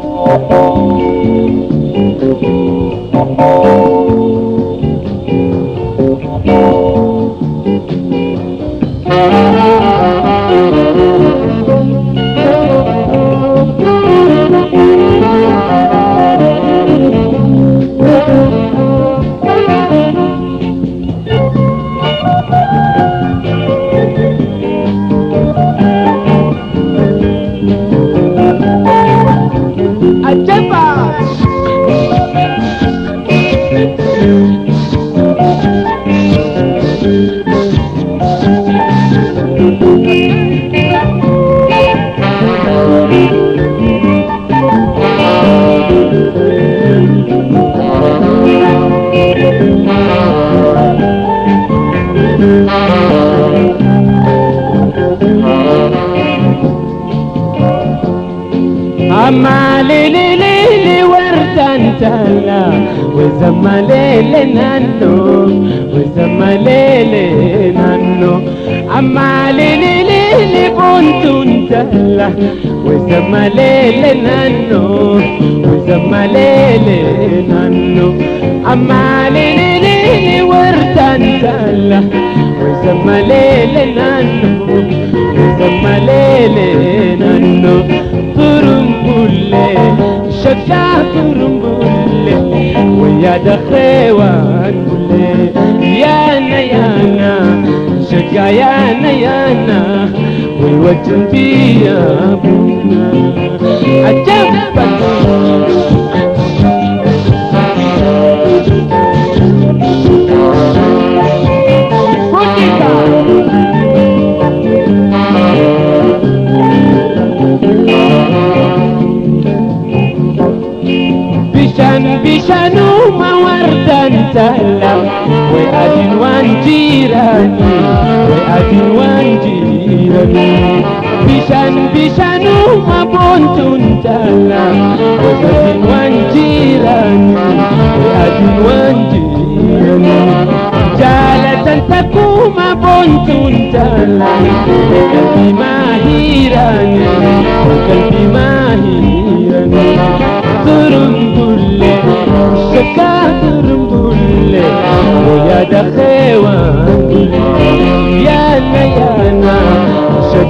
Thank you. Ma le تلا وزما ليلي نانو وزما ليلي نانو أما ليلي ليلي بونتون تلا وزما ليلي نانو وزما ليلي نانو أما ليلي ليلي وردان تلا وزما ليلي نانو وزما ليلي نانو shakka turumbulle wayada xewan bulle yana yana shakka yana yana way wajin biya buna بشنو ما وردا تألم وأدنوان جيراني وأدنوان جيراني بشن بشنو ما بنتون تألم وأدنوان جيراني وأدنوان جيراني جالة تقوم بنتون تألم وقلبي ما هيراني وقلبي ما هيراني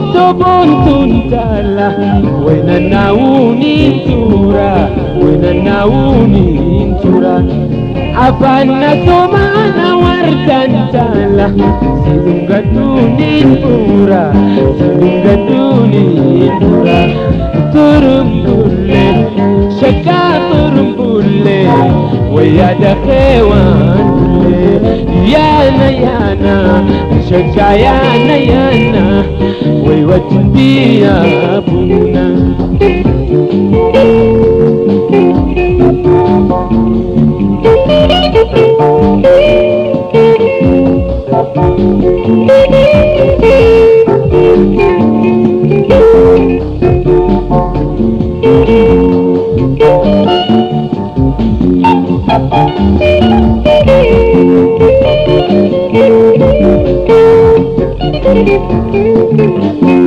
bontun tala wena nauni tura wena nauni tura Abana somana wardan tala Sidunga tunin pura Sidunga tunin pura Turumbulle Shaka turumbulle Wayada kewan bulle Yana yana Shaka yana yana waliwakimbia Buna. Thank you. Thank you.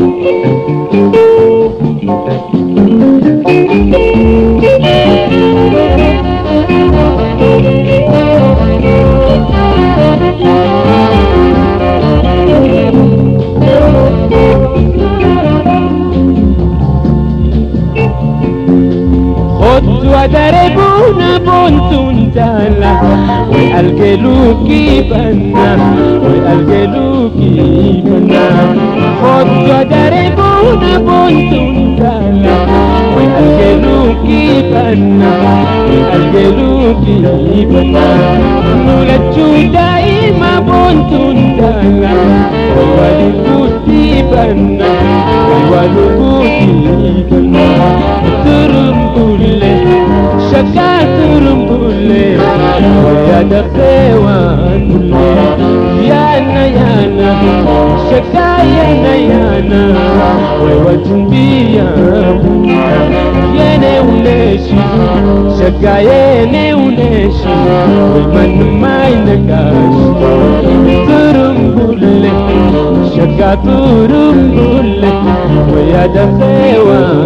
ودربونا بونتون تالا والقلوكي بنا والقلوكي بنا خذ ودربونا بونتون تالا والقلوكي بنا والقلوكي بنا نولدشو دايما بونتون تالا والقلوكي banna waiwalubutikana wayadafewanule yana yana shaka yana yana waiwachumbia yene uneshi shaka yene uneshi waimanumainakashi turumbule shaka turumbule wayadafewanule